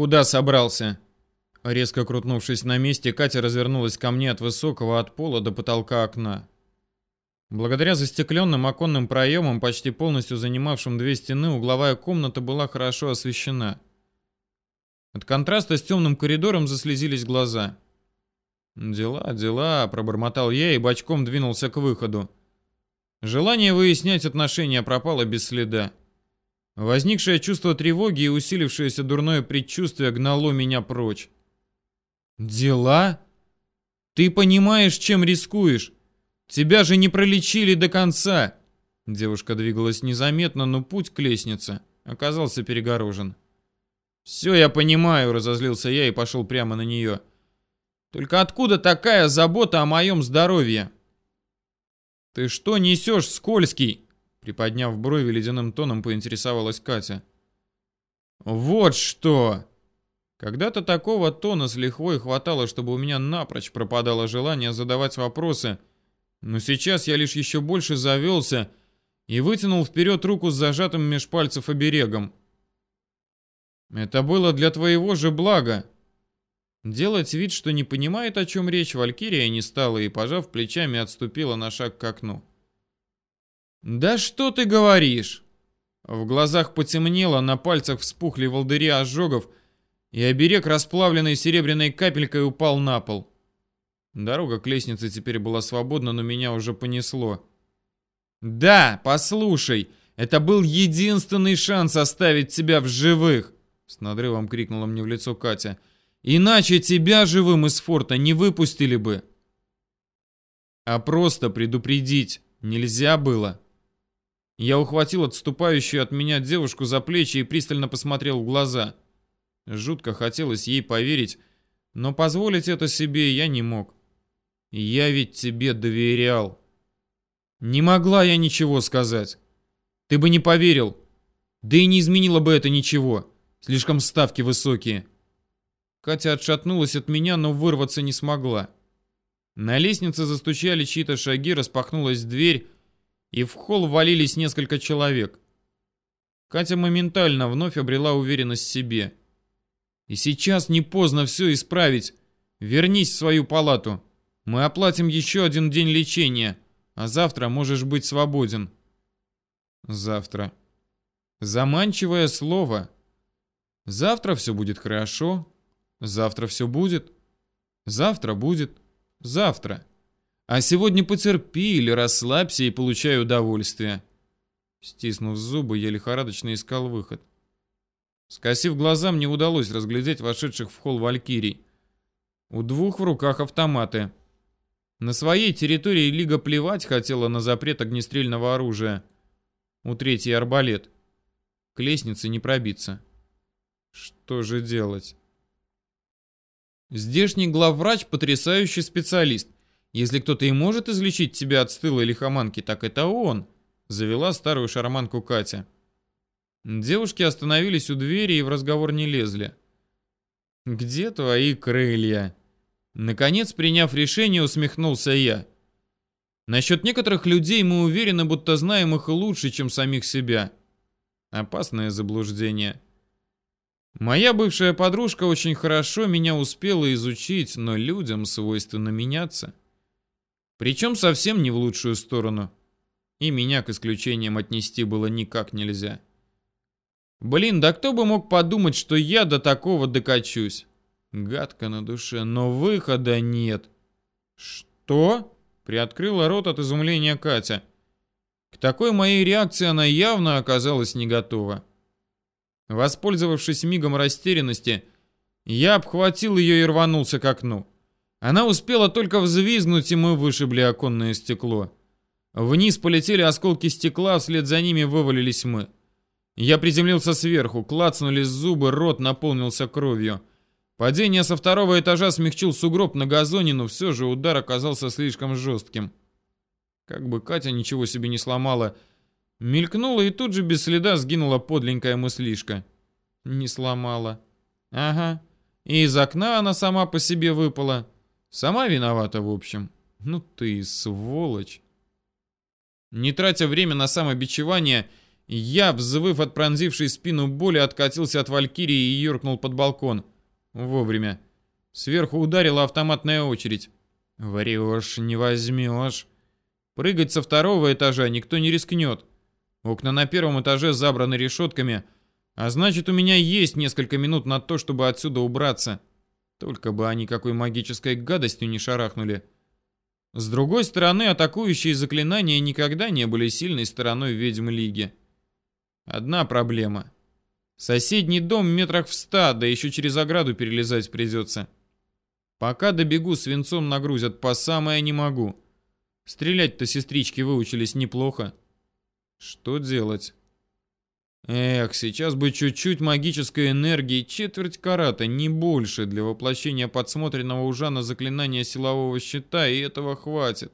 «Куда собрался?» Резко крутнувшись на месте, Катя развернулась ко мне от высокого от пола до потолка окна. Благодаря застекленным оконным проемам, почти полностью занимавшим две стены, угловая комната была хорошо освещена. От контраста с темным коридором заслезились глаза. «Дела, дела», — пробормотал я и бочком двинулся к выходу. Желание выяснять отношения пропало без следа. Возникшее чувство тревоги и усилившееся дурное предчувствие гнало меня прочь. «Дела? Ты понимаешь, чем рискуешь? Тебя же не пролечили до конца!» Девушка двигалась незаметно, но путь к лестнице оказался перегорожен. «Все я понимаю», — разозлился я и пошел прямо на нее. «Только откуда такая забота о моем здоровье?» «Ты что несешь, скользкий?» Приподняв брови ледяным тоном, поинтересовалась Катя. «Вот что!» Когда-то такого тона с лихвой хватало, чтобы у меня напрочь пропадало желание задавать вопросы, но сейчас я лишь еще больше завелся и вытянул вперед руку с зажатым меж пальцев оберегом. «Это было для твоего же блага!» Делать вид, что не понимает, о чем речь, Валькирия не стала и, пожав плечами, отступила на шаг к окну. «Да что ты говоришь?» В глазах потемнело, на пальцах вспухли волдыри ожогов, и оберег, расплавленный серебряной капелькой, упал на пол. Дорога к лестнице теперь была свободна, но меня уже понесло. «Да, послушай, это был единственный шанс оставить тебя в живых!» С надрывом крикнула мне в лицо Катя. «Иначе тебя живым из форта не выпустили бы!» А просто предупредить нельзя было. Я ухватил отступающую от меня девушку за плечи и пристально посмотрел в глаза. Жутко хотелось ей поверить, но позволить это себе я не мог. Я ведь тебе доверял. Не могла я ничего сказать. Ты бы не поверил. Да и не изменило бы это ничего. Слишком ставки высокие. Катя отшатнулась от меня, но вырваться не смогла. На лестнице застучали чьи-то шаги, распахнулась дверь, и в холл валились несколько человек. Катя моментально вновь обрела уверенность в себе. И сейчас не поздно все исправить. Вернись в свою палату. Мы оплатим еще один день лечения, а завтра можешь быть свободен. Завтра. Заманчивое слово. Завтра все будет хорошо. Завтра все будет. Завтра будет. Завтра. А сегодня потерпи или расслабься и получай удовольствие. Стиснув зубы, я лихорадочно искал выход. Скосив глаза, мне удалось разглядеть вошедших в холл валькирий. У двух в руках автоматы. На своей территории Лига плевать хотела на запрет огнестрельного оружия. У третьей арбалет. К лестнице не пробиться. Что же делать? Здешний главврач потрясающий специалист. Если кто-то и может излечить тебя от стыла или хаманки, так это он, завела старую шарманку Катя. Девушки остановились у двери и в разговор не лезли. «Где твои крылья?» Наконец, приняв решение, усмехнулся я. Насчет некоторых людей мы уверены, будто знаем их лучше, чем самих себя. Опасное заблуждение. Моя бывшая подружка очень хорошо меня успела изучить, но людям свойственно меняться. Причем совсем не в лучшую сторону. И меня к исключениям отнести было никак нельзя. Блин, да кто бы мог подумать, что я до такого докачусь? Гадко на душе, но выхода нет. Что? Приоткрыла рот от изумления Катя. К такой моей реакции она явно оказалась не готова. Воспользовавшись мигом растерянности, я обхватил ее и рванулся к окну. Она успела только взвизгнуть, и мы вышибли оконное стекло. Вниз полетели осколки стекла, вслед за ними вывалились мы. Я приземлился сверху, клацнули зубы, рот наполнился кровью. Падение со второго этажа смягчил сугроб на газоне, но все же удар оказался слишком жестким. Как бы Катя ничего себе не сломала, мелькнула и тут же без следа сгинула подленькая мыслишка. Не сломала. Ага. И из окна она сама по себе выпала. Сама виновата, в общем. Ну ты сволочь. Не тратя время на самобичевание, Я, взвыв от пронзившей спину боли, откатился от Валькирии и юркнул под балкон. Вовремя. Сверху ударила автоматная очередь. Врешь, не возьмешь. Прыгать со второго этажа никто не рискнет. Окна на первом этаже забраны решетками, а значит, у меня есть несколько минут на то, чтобы отсюда убраться. Только бы они какой магической гадостью не шарахнули. С другой стороны, атакующие заклинания никогда не были сильной стороной ведьм Лиги. Одна проблема. Соседний дом метрах в ста, да еще через ограду перелезать придется. Пока добегу, свинцом нагрузят, по самое не могу. Стрелять-то сестрички выучились неплохо. Что делать? Эх, сейчас бы чуть-чуть магической энергии, четверть карата, не больше, для воплощения подсмотренного у Жана заклинания силового щита, и этого хватит.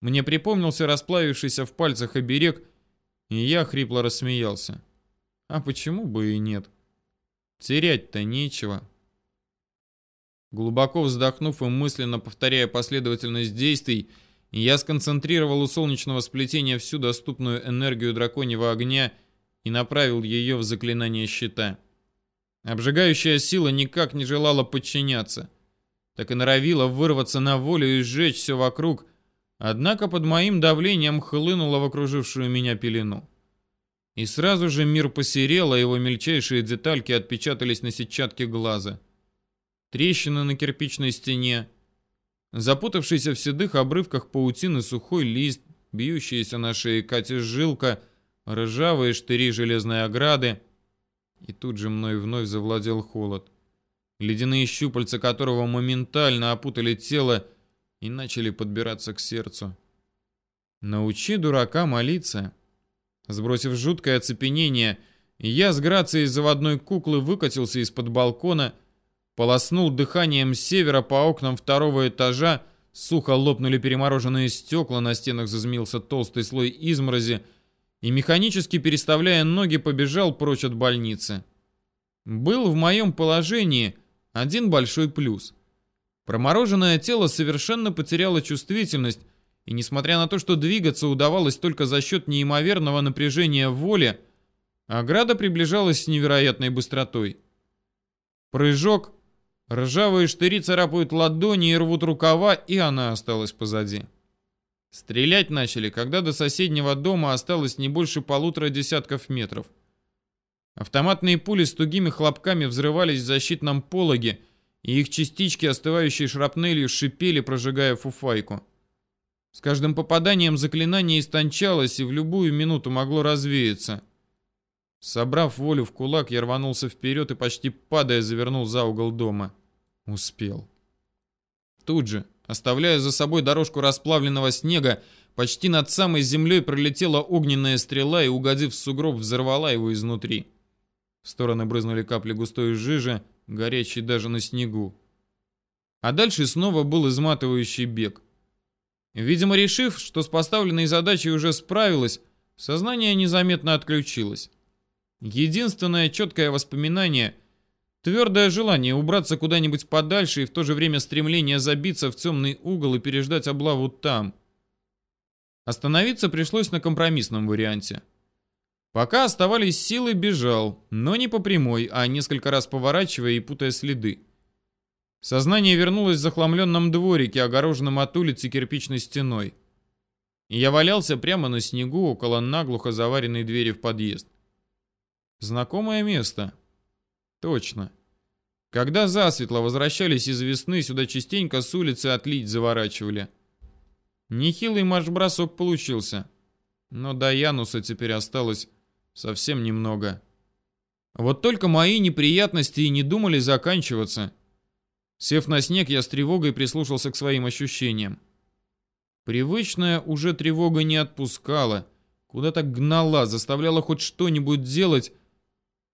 Мне припомнился расплавившийся в пальцах оберег, и я хрипло рассмеялся. А почему бы и нет? Терять-то нечего. Глубоко вздохнув и мысленно повторяя последовательность действий, я сконцентрировал у солнечного сплетения всю доступную энергию драконьего огня и направил ее в заклинание щита. Обжигающая сила никак не желала подчиняться. Так и норовила вырваться на волю и сжечь все вокруг, однако под моим давлением хлынула в окружившую меня пелену. И сразу же мир посерел, а его мельчайшие детальки отпечатались на сетчатке глаза. Трещины на кирпичной стене, запутавшийся в седых обрывках паутины сухой лист, бьющаяся на шее Кати жилка, ржавые штыри железной ограды. И тут же мной вновь завладел холод. Ледяные щупальца которого моментально опутали тело и начали подбираться к сердцу. Научи дурака молиться. Сбросив жуткое оцепенение, я с грацией заводной куклы выкатился из-под балкона, полоснул дыханием с севера по окнам второго этажа, сухо лопнули перемороженные стекла, на стенах зазмился толстый слой изморози, и механически переставляя ноги побежал прочь от больницы. Был в моем положении один большой плюс. Промороженное тело совершенно потеряло чувствительность, и несмотря на то, что двигаться удавалось только за счет неимоверного напряжения воли, ограда приближалась с невероятной быстротой. Прыжок, ржавые штыри царапают ладони и рвут рукава, и она осталась позади. Стрелять начали, когда до соседнего дома осталось не больше полутора десятков метров. Автоматные пули с тугими хлопками взрывались в защитном пологе, и их частички, остывающие шрапнелью, шипели, прожигая фуфайку. С каждым попаданием заклинание истончалось и в любую минуту могло развеяться. Собрав волю в кулак, я рванулся вперед и почти падая завернул за угол дома. Успел. Тут же, оставляя за собой дорожку расплавленного снега, почти над самой землей пролетела огненная стрела и, угодив в сугроб, взорвала его изнутри. В стороны брызнули капли густой жижи, горячей даже на снегу. А дальше снова был изматывающий бег. Видимо, решив, что с поставленной задачей уже справилась, сознание незаметно отключилось. Единственное четкое воспоминание — твердое желание убраться куда-нибудь подальше и в то же время стремление забиться в темный угол и переждать облаву там. Остановиться пришлось на компромиссном варианте. Пока оставались силы, бежал, но не по прямой, а несколько раз поворачивая и путая следы. Сознание вернулось в захламленном дворике, огороженном от улицы кирпичной стеной. Я валялся прямо на снегу около наглухо заваренной двери в подъезд. Знакомое место. Точно. Когда засветло возвращались из весны, сюда частенько с улицы отлить заворачивали. Нехилый марш-бросок получился. Но до Януса теперь осталось совсем немного. Вот только мои неприятности и не думали заканчиваться. Сев на снег, я с тревогой прислушался к своим ощущениям. Привычная уже тревога не отпускала, куда-то гнала, заставляла хоть что-нибудь делать,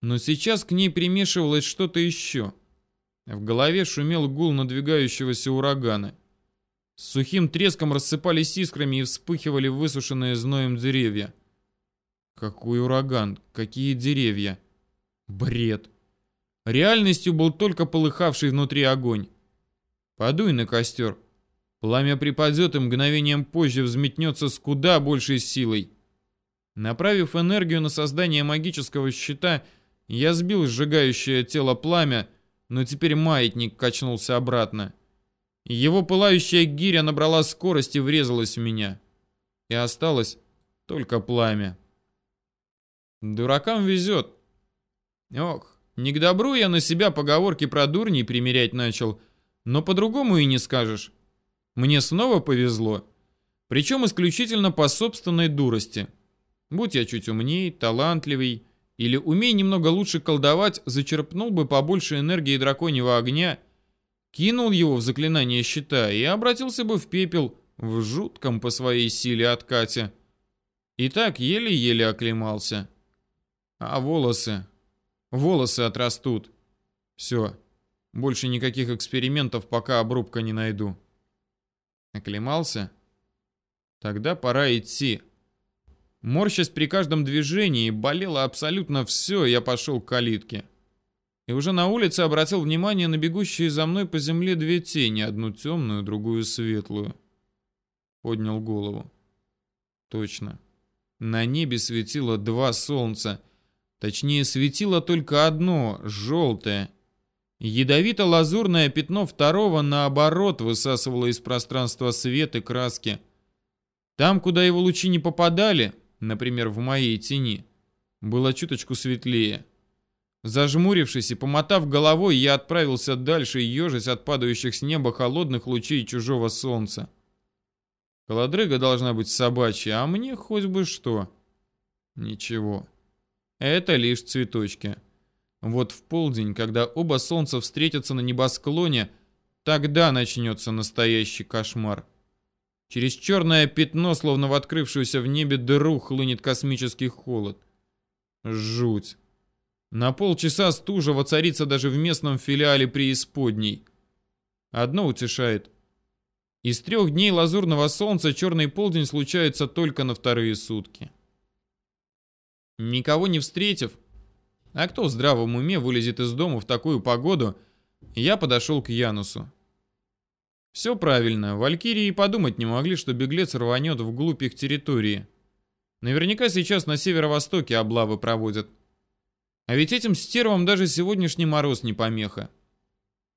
но сейчас к ней примешивалось что-то еще. В голове шумел гул надвигающегося урагана. С сухим треском рассыпались искрами и вспыхивали высушенные зноем деревья. Какой ураган? Какие деревья? Бред. Реальностью был только полыхавший внутри огонь. Подуй на костер. Пламя припадет и мгновением позже взметнется с куда большей силой. Направив энергию на создание магического щита, я сбил сжигающее тело пламя, но теперь маятник качнулся обратно. Его пылающая гиря набрала скорость и врезалась в меня. И осталось только пламя. Дуракам везет. Ох, не к добру я на себя поговорки про дурней примерять начал, но по-другому и не скажешь. Мне снова повезло. Причем исключительно по собственной дурости. Будь я чуть умней, талантливей, или умей немного лучше колдовать, зачерпнул бы побольше энергии драконьего огня, кинул его в заклинание щита и обратился бы в пепел в жутком по своей силе откате. И так еле-еле оклемался. А волосы... Волосы отрастут. Все. Больше никаких экспериментов, пока обрубка не найду. Оклемался? Тогда пора идти. Морщась при каждом движении, болело абсолютно все, я пошел к калитке. И уже на улице обратил внимание на бегущие за мной по земле две тени, одну темную, другую светлую. Поднял голову. Точно. На небе светило два солнца. Точнее, светило только одно, желтое. Ядовито-лазурное пятно второго, наоборот, высасывало из пространства свет и краски. Там, куда его лучи не попадали, например, в моей тени, было чуточку светлее. Зажмурившись и помотав головой, я отправился дальше, ежась от падающих с неба холодных лучей чужого солнца. Холодрыга должна быть собачья, а мне хоть бы что. Ничего. Это лишь цветочки. Вот в полдень, когда оба солнца встретятся на небосклоне, тогда начнется настоящий кошмар. Через черное пятно, словно в открывшуюся в небе дыру, хлынет космический холод. Жуть. На полчаса стужа воцарится даже в местном филиале преисподней. Одно утешает. Из трех дней лазурного солнца черный полдень случается только на вторые сутки. Никого не встретив, а кто в здравом уме вылезет из дома в такую погоду, я подошел к Янусу. Все правильно. Валькирии подумать не могли, что беглец рванет вглубь их территории. Наверняка сейчас на северо-востоке облавы проводят. А ведь этим стервам даже сегодняшний мороз не помеха.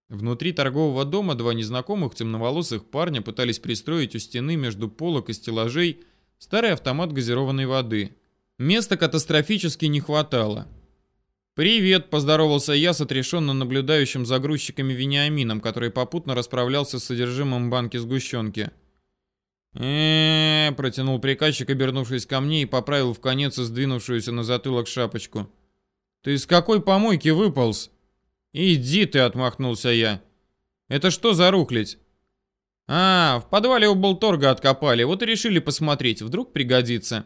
Внутри торгового дома два незнакомых темноволосых парня пытались пристроить у стены между полок и стеллажей старый автомат газированной воды. Места катастрофически не хватало. «Привет!» – поздоровался я с отрешенно наблюдающим за грузчиками Вениамином, который попутно расправлялся с содержимым банки сгущенки. э протянул приказчик, обернувшись ко мне и поправил в конец сдвинувшуюся на затылок шапочку. «Ты с какой помойки выполз?» «Иди ты!» – отмахнулся я. «Это что за рухлядь?» «А, в подвале у Болторга откопали, вот и решили посмотреть, вдруг пригодится».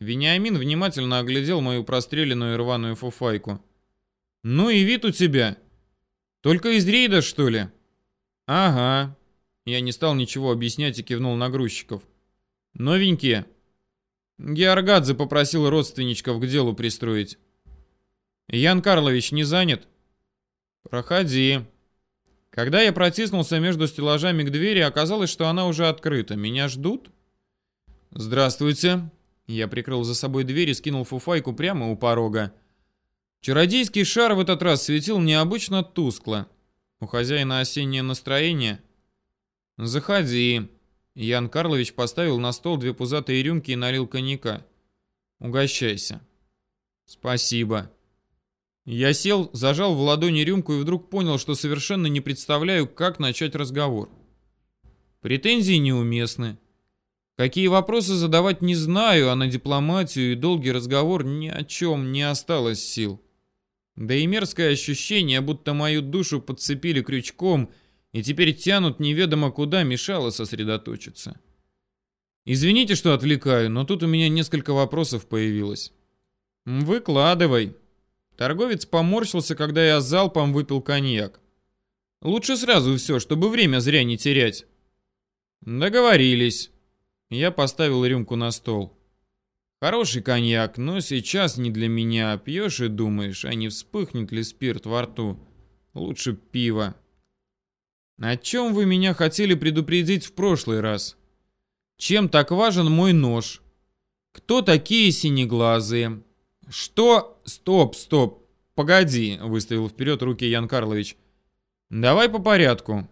Вениамин внимательно оглядел мою простреленную рваную фуфайку. «Ну и вид у тебя. Только из рейда, что ли?» «Ага». Я не стал ничего объяснять и кивнул на грузчиков. «Новенькие?» Георгадзе попросил родственничков к делу пристроить. «Ян Карлович не занят?» «Проходи». Когда я протиснулся между стеллажами к двери, оказалось, что она уже открыта. Меня ждут? «Здравствуйте», я прикрыл за собой дверь и скинул фуфайку прямо у порога. Чародейский шар в этот раз светил необычно тускло. У хозяина осеннее настроение. «Заходи». Ян Карлович поставил на стол две пузатые рюмки и налил коньяка. «Угощайся». «Спасибо». Я сел, зажал в ладони рюмку и вдруг понял, что совершенно не представляю, как начать разговор. Претензии неуместны. Какие вопросы задавать не знаю, а на дипломатию и долгий разговор ни о чем не осталось сил. Да и мерзкое ощущение, будто мою душу подцепили крючком и теперь тянут неведомо куда, мешало сосредоточиться. Извините, что отвлекаю, но тут у меня несколько вопросов появилось. Выкладывай. Торговец поморщился, когда я залпом выпил коньяк. Лучше сразу все, чтобы время зря не терять. Договорились. Я поставил рюмку на стол. Хороший коньяк, но сейчас не для меня. Пьешь и думаешь, а не вспыхнет ли спирт во рту. Лучше пиво. О чем вы меня хотели предупредить в прошлый раз? Чем так важен мой нож? Кто такие синеглазые? Что... Стоп, стоп. Погоди, выставил вперед руки Ян Карлович. Давай по порядку.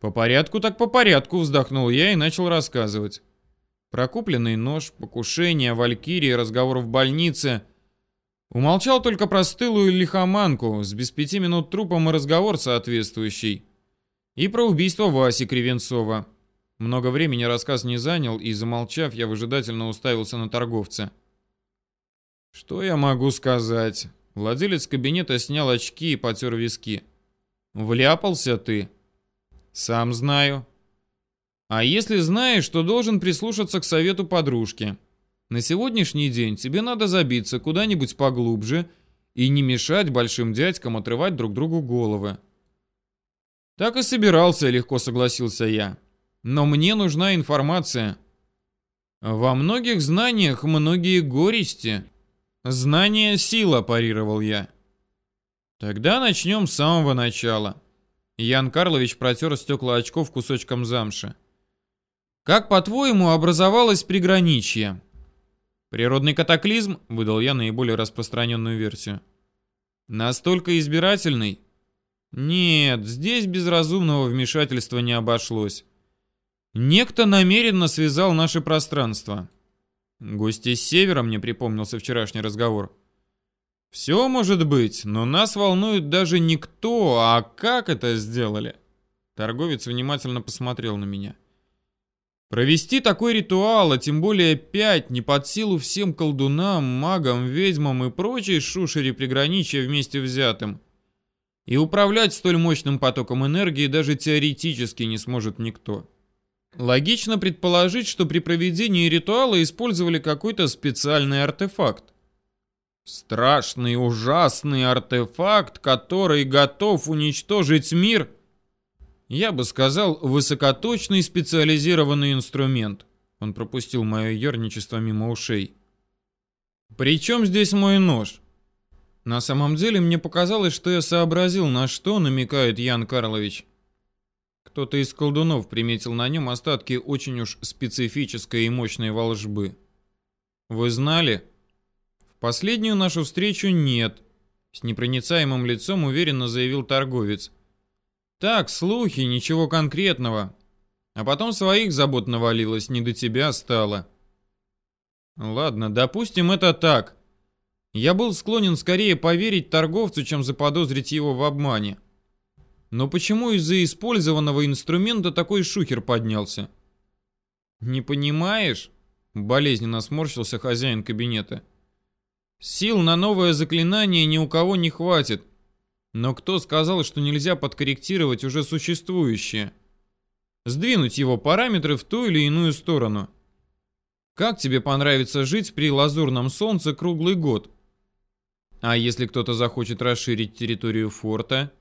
По порядку так по порядку, вздохнул я и начал рассказывать. Прокупленный нож, покушение, валькирии, разговор в больнице. Умолчал только про стылую лихоманку с без пяти минут трупом и разговор соответствующий. И про убийство Васи Кривенцова. Много времени рассказ не занял, и, замолчав, я выжидательно уставился на торговца. Что я могу сказать? Владелец кабинета снял очки и потер виски. Вляпался ты? Сам знаю. А если знаешь, то должен прислушаться к совету подружки. На сегодняшний день тебе надо забиться куда-нибудь поглубже и не мешать большим дядькам отрывать друг другу головы. Так и собирался, легко согласился я. Но мне нужна информация. Во многих знаниях многие горести. Знание — сила, парировал я. Тогда начнем с самого начала. Ян Карлович протер стекла очков кусочком замши. Как, по-твоему, образовалось приграничье? Природный катаклизм, выдал я наиболее распространенную версию. Настолько избирательный? Нет, здесь без разумного вмешательства не обошлось. Некто намеренно связал наши пространства. Гости с севера мне припомнился вчерашний разговор. Все может быть, но нас волнует даже не кто, а как это сделали. Торговец внимательно посмотрел на меня. Провести такой ритуал, а тем более пять, не под силу всем колдунам, магам, ведьмам и прочей шушере приграничья вместе взятым. И управлять столь мощным потоком энергии даже теоретически не сможет никто. Логично предположить, что при проведении ритуала использовали какой-то специальный артефакт. Страшный, ужасный артефакт, который готов уничтожить мир – я бы сказал, высокоточный специализированный инструмент. Он пропустил мое ерничество мимо ушей. Причем здесь мой нож? На самом деле мне показалось, что я сообразил, на что намекает Ян Карлович. Кто-то из колдунов приметил на нем остатки очень уж специфической и мощной волжбы. Вы знали? Последнюю нашу встречу нет. С непроницаемым лицом уверенно заявил торговец. Так, слухи, ничего конкретного. А потом своих забот навалилось, не до тебя стало. Ладно, допустим, это так. Я был склонен скорее поверить торговцу, чем заподозрить его в обмане. Но почему из-за использованного инструмента такой шухер поднялся? Не понимаешь? Болезненно сморщился хозяин кабинета. Сил на новое заклинание ни у кого не хватит. Но кто сказал, что нельзя подкорректировать уже существующее? Сдвинуть его параметры в ту или иную сторону. Как тебе понравится жить при лазурном солнце круглый год? А если кто-то захочет расширить территорию форта?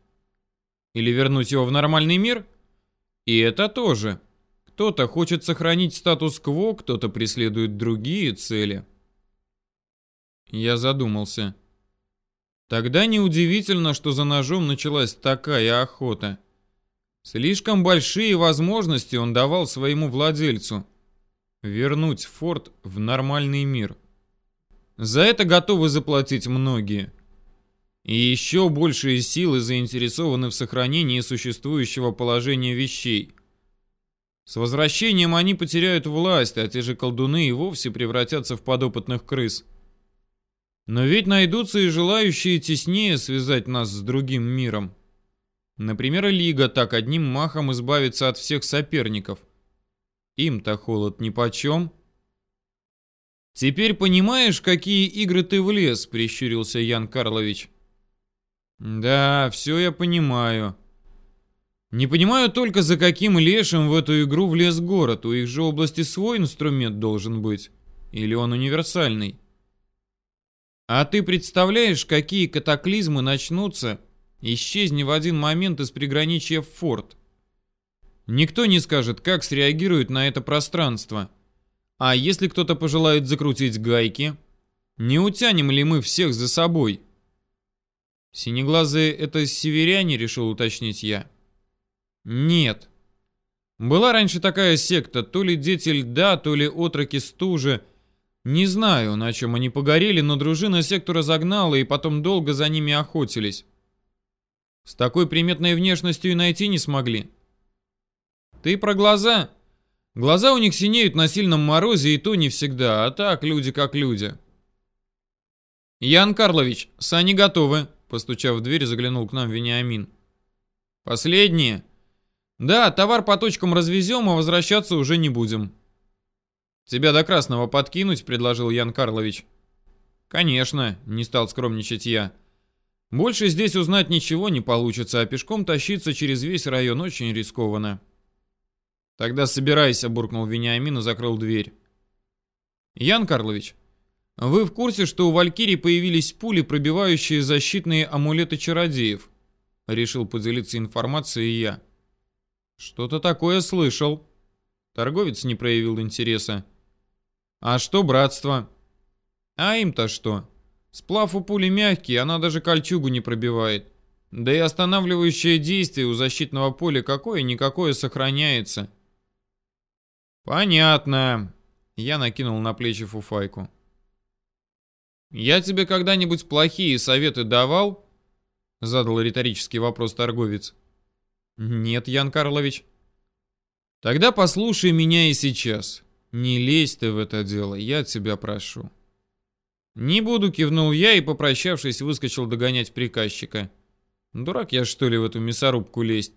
Или вернуть его в нормальный мир? И это тоже. Кто-то хочет сохранить статус-кво, кто-то преследует другие цели. Я задумался. Тогда неудивительно, что за ножом началась такая охота. Слишком большие возможности он давал своему владельцу. Вернуть форт в нормальный мир. За это готовы заплатить многие. И еще большие силы заинтересованы в сохранении существующего положения вещей. С возвращением они потеряют власть, а те же колдуны и вовсе превратятся в подопытных крыс. Но ведь найдутся и желающие теснее связать нас с другим миром. Например, Лига так одним махом избавится от всех соперников. Им-то холод нипочем. «Теперь понимаешь, какие игры ты влез?» — прищурился Ян Карлович. «Да, все я понимаю. Не понимаю только, за каким лешим в эту игру влез город. У их же области свой инструмент должен быть. Или он универсальный?» А ты представляешь, какие катаклизмы начнутся, исчезни в один момент из приграничья в форт? Никто не скажет, как среагирует на это пространство. А если кто-то пожелает закрутить гайки, не утянем ли мы всех за собой? Синеглазые — это северяне, решил уточнить я. Нет. Была раньше такая секта, то ли дети льда, то ли отроки стужи, Не знаю, на чем они погорели, но дружина сектора загнала и потом долго за ними охотились. С такой приметной внешностью и найти не смогли. Ты про глаза? Глаза у них синеют на сильном морозе, и то не всегда, а так люди как люди. Ян Карлович, сани готовы, постучав в дверь, заглянул к нам Вениамин. Последние? Да, товар по точкам развезем, а возвращаться уже не будем. Тебя до Красного подкинуть, предложил Ян Карлович. Конечно, не стал скромничать я. Больше здесь узнать ничего не получится, а пешком тащиться через весь район очень рискованно. Тогда собирайся, буркнул Вениамин и закрыл дверь. Ян Карлович, вы в курсе, что у Валькирии появились пули, пробивающие защитные амулеты чародеев? Решил поделиться информацией я. Что-то такое слышал. Торговец не проявил интереса. А что братство? А им-то что? Сплав у пули мягкий, она даже кольчугу не пробивает. Да и останавливающее действие у защитного поля какое-никакое сохраняется. Понятно. Я накинул на плечи фуфайку. Я тебе когда-нибудь плохие советы давал? Задал риторический вопрос торговец. Нет, Ян Карлович. Тогда послушай меня и сейчас. Не лезь ты в это дело, я тебя прошу. «Не буду», — кивнул я и, попрощавшись, выскочил догонять приказчика. «Дурак я, что ли, в эту мясорубку лезть?